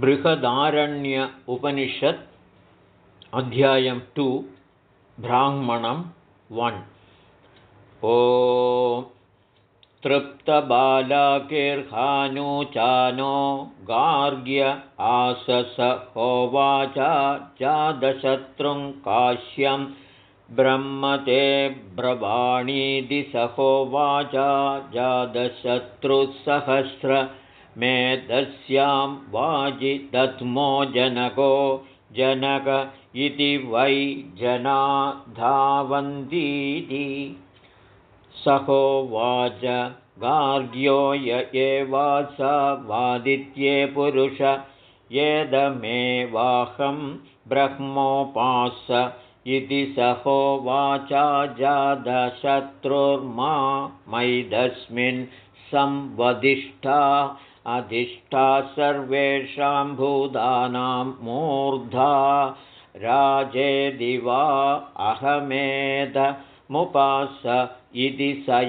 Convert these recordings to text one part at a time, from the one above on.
बृहदारण्य उपनिषत् अध्यायं टु ब्राह्मणं वन्। ओ तृप्तबालाकिर्हानुचानो गार्ग्य आसस होवाचा जादशत्रुं काश्यं ब्रह्मते ब्रवाणीदि सहोवाचा जादशत्रुसहस्र मेधस्यां वाजिदत्मो जनको जनक इति वै जना धावन्तीति सहोवाच गार्ग्यो य एवास वादित्ये पुरुष येदमेवाहं ब्रह्मोपास इति सहोवाचा जादशत्रुर्मा मैदस्मिन् संवदिष्ठा अधिष्ठा सर्वेषां भूतानां मूर्धा राजे दिवा अहमेदमुपास इति स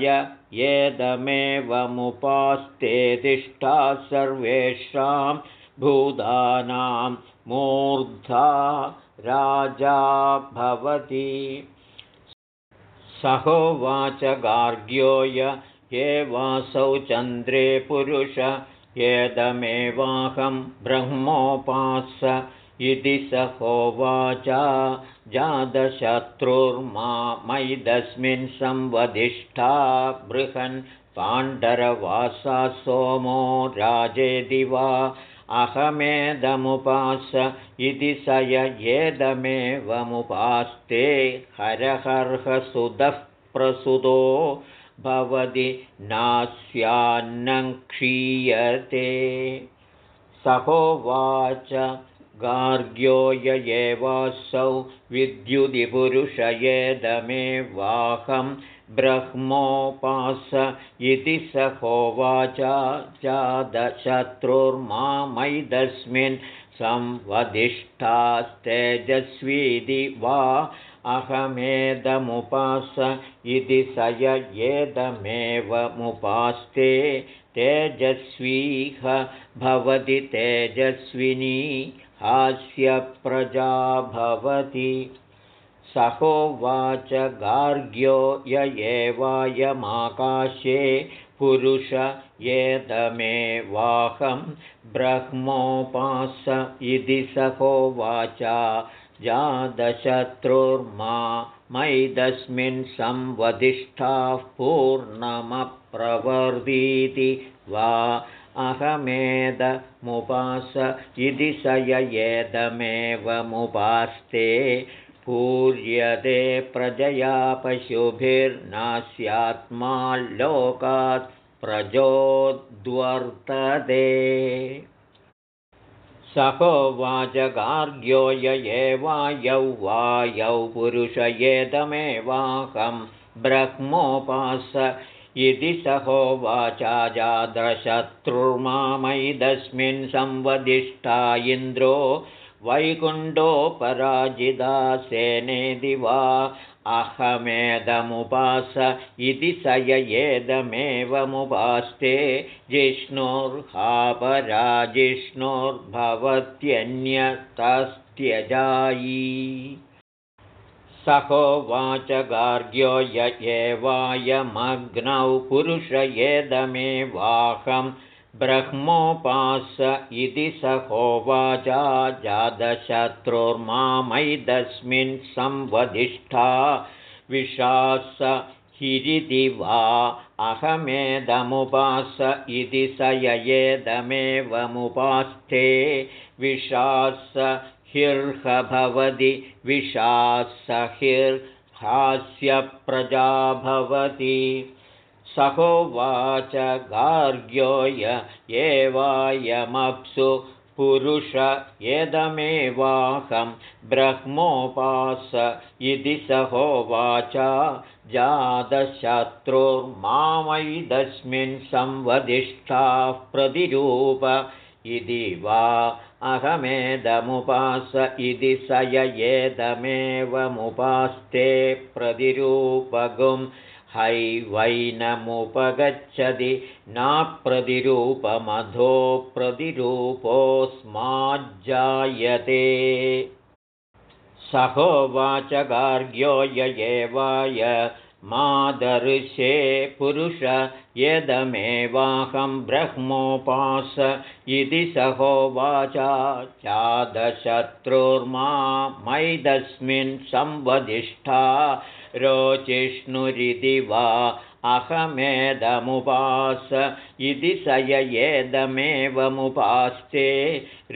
येदमेवमुपास्तेतिष्ठा सर्वेषां भूतानां मूर्धा राजा भवति। सहोवाच गार्ग्यो य वासौ चन्द्रे पुरुष येदमेवाहं ब्रह्मोपास इति स होवाच जातशत्रुर्मा मैदस्मिन् संवधिष्ठा बृहन् पाण्डरवासा सोमो राजेदि वा अहमेदमुपास इति स येदमेवमुपास्ते हरहर्हसुतः प्रसुतो भवति नास्यान्नं क्षीयते सहोवाच गार्ग्यो य एवासौ विद्युदिपुरुषयेदमेवाहं ब्रह्मोपास इति स होवाच चादशत्रुर्मामैदस्मिन् संवधिष्ठास्तेजस्वीति वा अहमेदमुपास इति स येदमेवमुपास्ते तेजस्वीह भवति तेजस्विनी हास्यप्रजा भवति। सहोवाच गार्ग्यो य एवायमाकाशे पुरुष येदमेवाहं ब्रह्मोपास इति सहोवाच जादशत्रुर्मा मैदस्मिन् संवधिष्ठाः पूर्णमप्रवर्तीति वा अहमेदमुपास इति स येदमेवमुपास्ते पूर्यते प्रजया पशुभिर्नास्यात्मा लोकात् प्रजोद्वर्तते सहोवाचगार्ग्यो य एवायौ वायौ पुरुषयेदमेवाहं ब्रह्मोपास इति सहोवाचा जादशत्रुर्मामैदस्मिन् संवदिष्टा इन्द्रो वैकुण्ठोपराजिदा सेनेदि वा अहमेदमुपास इति स येदमेवमुपास्ते जिष्णुर्हापराजिष्णुर्भवत्यन्यतस्त्यजायी। सहोवाच गार्ग्यो य एवायमग्नौ पुरुषयेदमेवाहं ब्रह्मोपास इति स होवाचा जातशत्रुर्मामैदस्मिन् संवधिष्ठा विशास हिरिति वा अहमेदमुपास इति स ययेदमेवमुपास्थे। विशास हिर्ह भवति विशासहिर्हास्यप्रजा भवति सहोवाच गार्ग्यो य एवायमप्सु पुरुष यदमेवाहं ब्रह्मोपास इति सहोवाच जातशत्रुर्मामैदस्मिन् संवधिष्ठाः प्रतिरूप इति वा अहमेदमुपास इति स येदमेवमुपास्ते प्रतिरूपगुं हैवैनमुपगच्छति नाप्रतिरूपमधो प्रतिरूपोऽस्माज्जायते। सहोवाच गार्ग्यो एवाय मादर्शे पुरुष यदमेवाहं ब्रह्मोपास इति सहोवाचा चादशत्रुर्मा मैदस्मिन् संवदिष्ठा रोचिष्णुरिति वा अहमेदमुपास इति स येदमेवमुपास्ते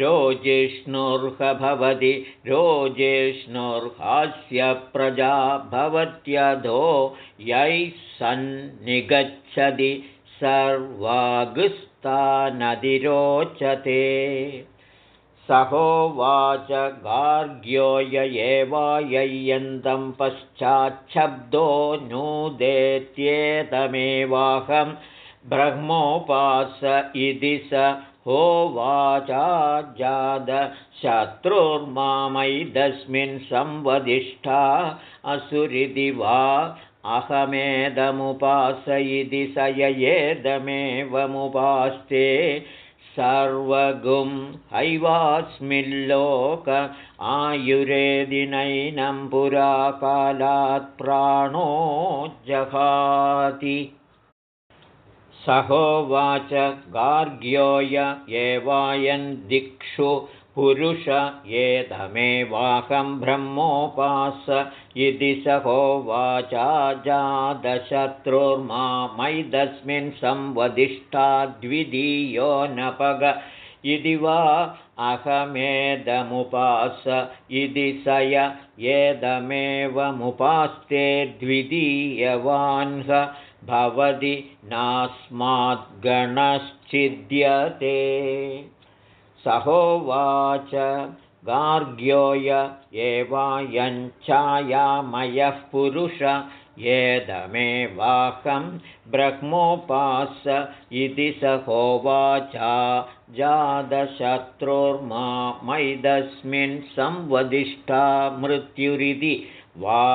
रोजिष्णुर्ह भवति रोजिष्णुर्हास्य प्रजा भवत्यधो यैः सन्निगच्छति सर्वागुस्तानदिरोचते सहोवाच गार्ग्यो य एवाय्यन्तं पश्चाच्छब्दो नूदेत्येतमेवाहं ब्रह्मोपास इति स होवाचाजादशत्रुर्मामैदस्मिन् संवदिष्ठा असुरिति वा अहमेदमुपास इति स येदमेवमुपास्ते सर्वगुं हैवास्मिल्लोक आयुरेदिनैनं पुरा कालात् प्राणो जहाति। सहोवाच गार्ग्योय एवायन् दिक्षु पुरुष येदमेवाहं ब्रह्मोपास इति स होवाचा मैदस्मिन् संवदिष्ठा द्वितीयो नपग इति वा अहमेदमुपास इति स येदमेवमुपास्ते द्वितीयवान्ह भवति नास्माद्गणश्चिद्यते सहोवाच गार्ग्योय एवायञ्छायामयः पुरुष येदमेवाहं ब्रह्मोपास इति स होवाचा जातशत्रुर्मा मैदस्मिन् संवदिष्ठा मृत्युरिति वा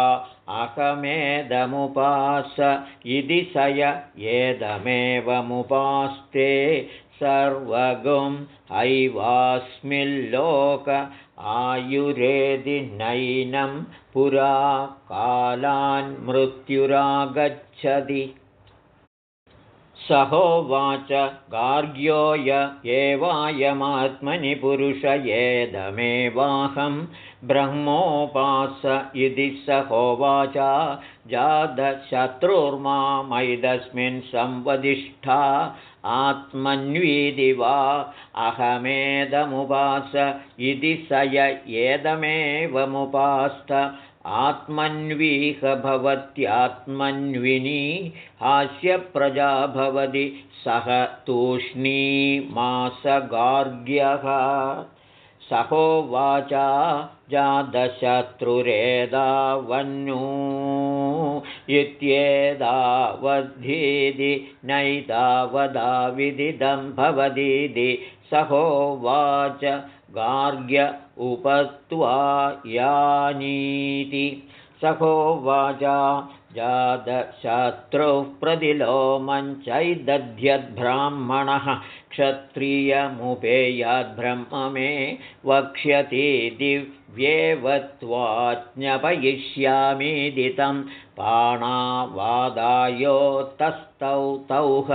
अहमेदमुपास इति स येदमेवमुपास्ते सर्वगुं हैवास्मिल्लोक आयुरेदि नैनं पुरा कालान्मृत्युरागच्छति सहोवाच गार्ग्यो य एवायमात्मनि पुरुषयेदमेवाहं ब्रह्मोपास इति स होवाच जातशत्रुर्मामैदस्मिन् संवदिष्ठा आत्मन्वीति वा अहमेदमुपास इति स एदमेवमुपास्त आत्मन्वीह भवत्यात्मन्विनी हास्यप्रजा भवति सः तूष्णीमासगार्ग्यः सहोवाचा जातशत्रुरेदावन्नू इत्येतावद्धीति नैतावदाविदिदं भवदीति सहोवाच गार्ग्य उपत्वा यानीति। सहोवाचा जातशत्रुः प्रतिलोमञ्चैदध्यद्ब्राह्मणः क्षत्रियमुपेयाद्ब्रह्म मे वक्ष्यति दिव्येवत्वाज्ञपयिष्यामीदितं पाणावादायोत्तस्तौ तौह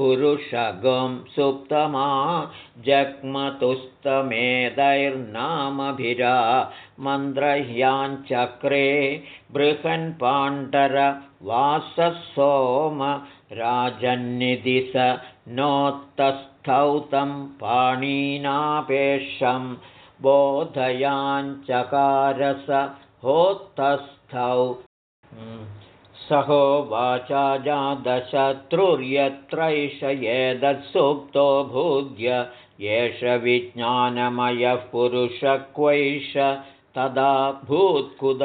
पुरुषगं सुप्तमा जग्मतुस्तमेदैर्नामभिरा मन्द्रह्याञ्चक्रे बृहन्पाण्डरवाससोम राजन्निधि स नोत्तस्थौ तं पाणिनापेशं बोधयाञ्चकारस होत्तस्थौ सहोवाचा जातशत्रुर्यत्रैष एतत्सुप्तो भूद्य एष विज्ञानमयः पुरुषक्वैष तदा भूत्कुद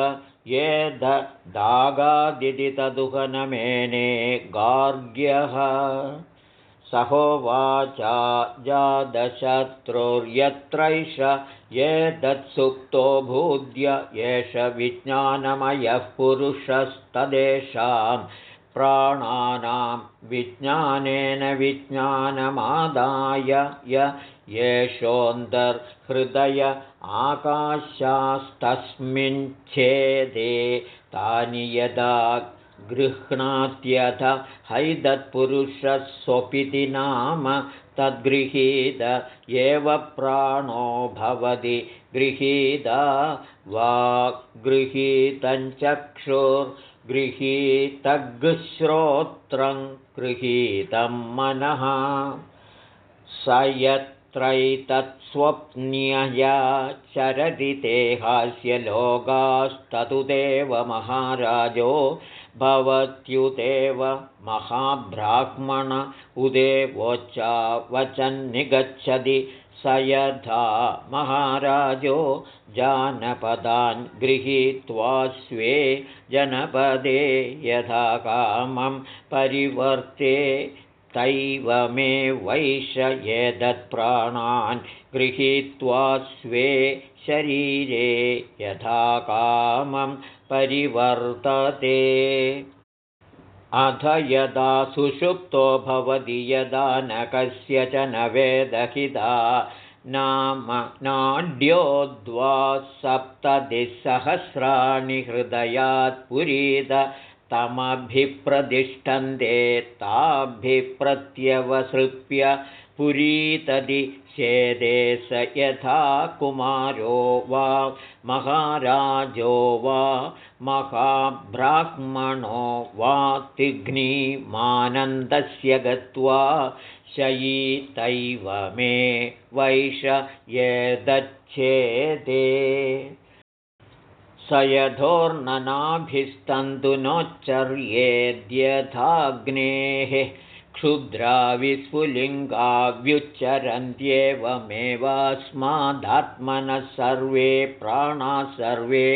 दागादिति तदुहनमेने गार्ग्यः सहोवाचा जादशत्रुर्यत्रैष ये तत्सुप्तो भूद्य एष विज्ञानमयः पुरुषस्तदेषां प्राणानां विज्ञानेन विज्ञानमादाय य येषोऽन्तर्हृदय आकाशास्तस्मिञ्छेदे तानि यदा गृह्णात्यथ हैदत्पुरुषस्वपिति नाम तद्गृहीत एव प्राणो भवति गृहीता वा गृहीतगृहीतग्श्रोत्रं गृहीतं मनः स यत्रैतत्स्वप्न्यया चरति ते हास्य लोकास्ततुदेव महाराजो भवत्युदेव महाब्राह्मण उदेवोच्चा वचन्निगच्छति स यथा महाराजो जानपदान् गृहीत्वा स्वे जनपदे यथा कामं परिवर्ते तैव मे वैष एतत्प्राणान् गृहीत्वा स्वे शरीरे यथा कामं परिवर्तते। अथ यदा सुषुप्तो भवति यदा न कस्यचन वेदहिता नाम नाड्योद्वा सप्ततिसहस्राणि हृदयात् पुरीत तमभिप्रतिष्ठन्ते ताभिप्रत्यवसृप्य पुरीतदि चेदे स यथा कुमारो वा महाराजो वा महाब्राह्मणो वा तिघ्नीमानन्दस्य गत्वा शयीतैव मे वैष यदच्छेदे स यथोर्ननाभिस्तन्तुनोच्चर्येद्यथाग्नेः क्षुद्रा विस्फुलिङ्गाव्युच्चरन्त्येवमेवास्मादात्मनः सर्वे प्राणाः सर्वे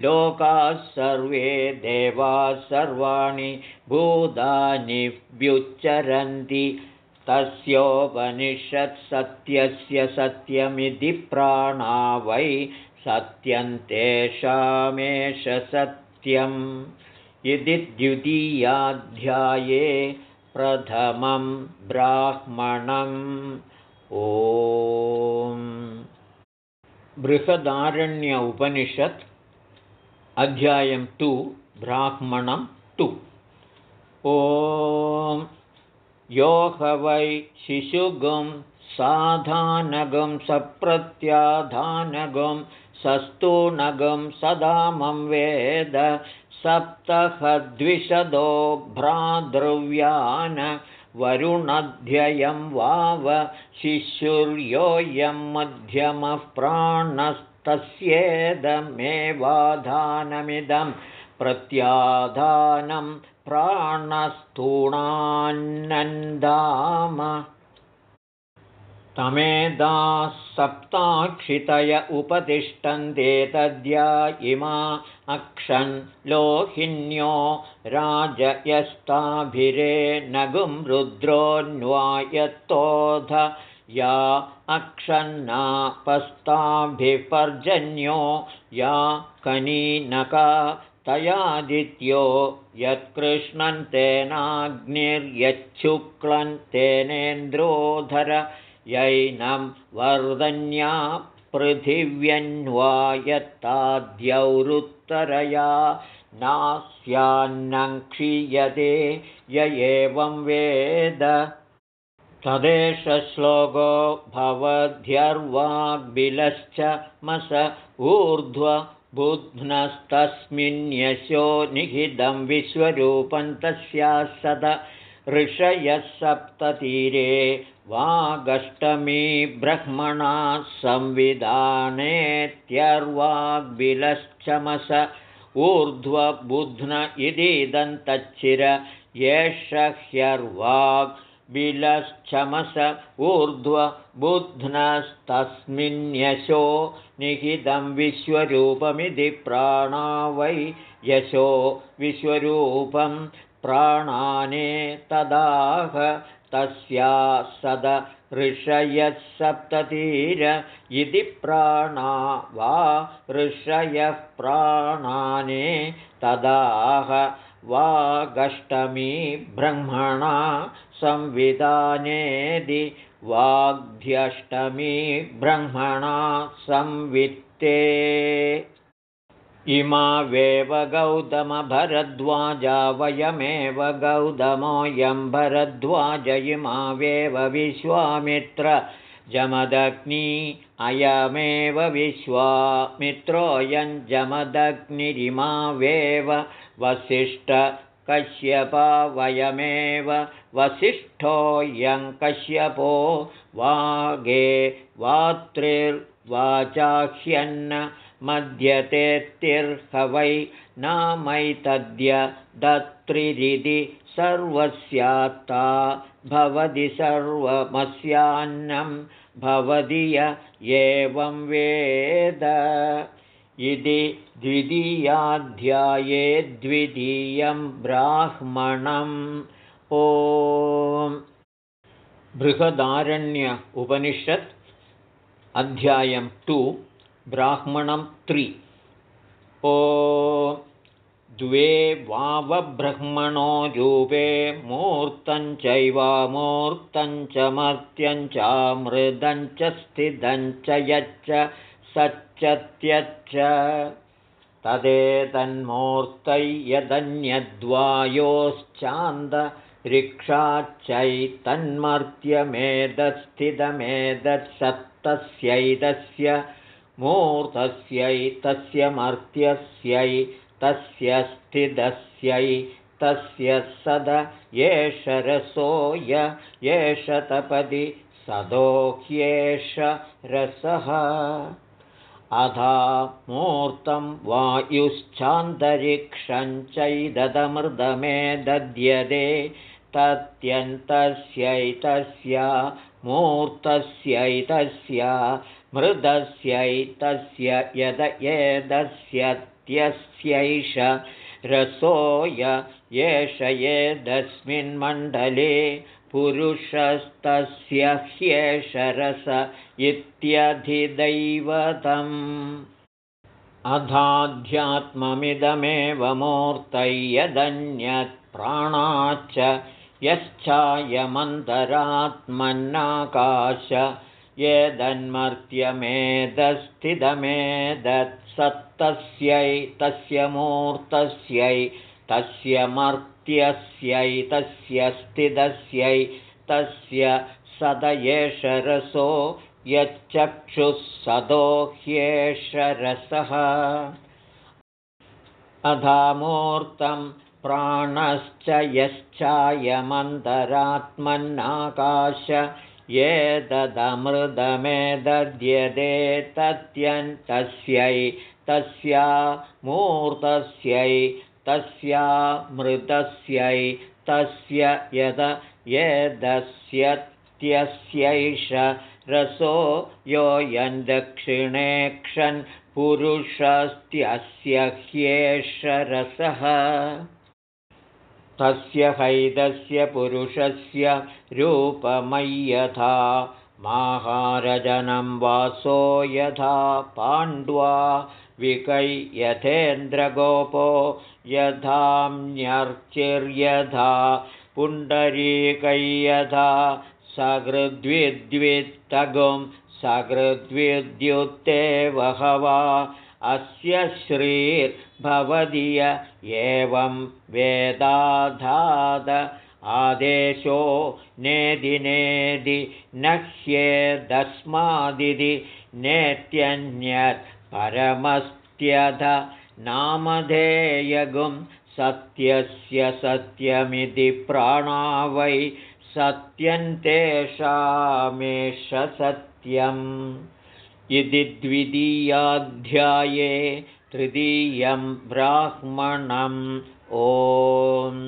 लोकाः सर्वे देवाः सर्वाणि भूतानि व्युच्चरन्ति तस्योपनिषत्सत्यस्य सत्यमिति प्राणा वै सत्यन्तेषामेष सत्यम् इति द्वितीयाध्याये प्रथमं ब्राह्मणम् ओ बृहदारण्य उपनिषत् अध्यायं टु ब्राह्मणं टु ॐ। यो ह वै शिशुगं साधानगं सप्रत्याधानगं सस्तूनगं सदामं वेद सप्तहद्विशदो भ्रातृव्यान् वरुणध्ययं वाव शिशुर्योऽयं मध्यमः प्राणस्तस्येदमेवाधानमिदं प्रत्याधानं प्राणस्तूणान्नन्दाम तमेदाः सप्ताक्षितय उपतिष्ठन्ते तद्या इमा अक्षन् लोहिन्यो राजयस्ताभिरे नगुं रुद्रोऽन्वायत्तोध या अक्षन्नापस्ताभिपर्जन्यो या कनीनका तयादित्यो यत्कृष्णन्तेनाग्निर्यच्छुक्लन्तेनेन्द्रोधर यैनं वर्धन्या पृथिव्यन्वायत्ताद्यौरुत्तरया नास्यान्नं क्षीयते य एवं वेद। तदेश श्लोको भवध्यर्वाग्बिलश्च मस ऊर्ध्वबुध्नस्तस्मिन्यशो निहितं विश्वरूपं तस्या सद ऋषयः सप्ततीरे वागष्टमी ब्रह्मणा संविधानेत्यर्वाग्बिलश्चमस ऊर्ध्वबुध्न इदिदन्तच्छिर एष ह्यर्वाग्बिलश्चमस ऊर्ध्वबुध्नस्तस्मिन्यशो निहितं विश्वरूपमिति प्राणा वै यशो विश्वरूपं प्राणाने तदाह तस्या सद ऋषयः सप्ततीर इति प्राणा वा ऋषयः प्राणाने तदाह वागष्टमी ब्रह्मणा संविधानेदि वाग्ध्यष्टमी ब्रह्मणा संवित्ते इमा वेव गौतमभरद्वाजा वयमेव गौतमोऽयं भरद्वाज इमा वेव विश्वामित्र। जमदग्नि अयमेव विश्वामित्रोऽयं जमदग्निरिमा वेव वसिष्ठकश्यपा वयमेव वसिष्ठोऽयं कश्यपो वागे वात्रिर्वाचाह्यन्न मध्यतेऽर्ह वै नामैतद्य दत्रिरिति सर्वस्यात्ता भवति सर्वमस्यान्नं भवति य एवं वेद। इति द्वितीयाध्याये द्वितीयं ब्राह्मणम्। ओ बृहदारण्य उपनिषत् अध्यायं टु ब्राह्मणं त्रि। ओ द्वे वावब्रह्मणो रूपे मूर्तं चैवामूर्तं च मर्त्यं चामृदं च स्थितं च यच्च सच्चत्यच्च। तदेतन्मूर्तै यदन्यद्वायोश्चान्दरिक्षाच्चैतन्मर्त्यमेदस्थितमेदत्सप्तस्यैतस्य मूर्तस्यै तस्य मर्त्यस्यै तस्य स्थितस्यै तस्य सद एष रसो य एष तपदि सदोह्येष रसः। अधा मूर्तं वायुश्चान्तरिक्षञ्चैदमृदमे दद्यते तत्यन्तस्यैतस्य मूर्तस्यैतस्य मृदस्यैतस्य यद एदस्यत्यस्यैष रसो य एष एतस्मिन्मण्डले पुरुषस्तस्य ह्येष रस इत्यधिदैवतम्। अधाध्यात्ममिदमेव मूर्तय्यदन्यत्प्राणाच्च यश्चायमन्तरात्मन्नाकाश येदन्मर्त्यमेदस्थितमेदत्सत्तस्यै तस्य मूर्तस्यै तस्य मर्त्यस्यै तस्य स्थितस्यै तस्य सद एष रसो यच्चक्षुः सदो ह्येष रसः अधामूर्तं प्राणश्च यश्चायमन्तरात्मन्नाकाश ये ददमृदमे दद्यते तत्यन्तस्यै तस्या मूर्तस्यै तस्या मृतस्यै तस्य यद येदस्यत्यस्यैष रसो योऽयं दक्षिणेक्षन् पुरुषस्त्यस्य ह्येष रसः तस्य हैदस्य पुरुषस्य रूपमय्यथा माहारजनं वासो यथा पाण्ड्वा विकैयथेन्द्रगोपो यथान्यर्चिर्यथा पुण्डरीकैयथा सकृद्विद्वित्तगुं सकृद्विद्युत्ते बहवा अस्य श्रीर्भवदीय एवं वेदाधाद आदेशो नेदिनेदि न ह्येदस्मादिति नेत्यन्यत् परमस्त्यध नामधेयगुं सत्यस्य सत्यमिति प्राणा वै सत्यन्तेषामेष सत्यम् इति द्वितीयाध्याये तृतीयं ब्राह्मणम् ओम्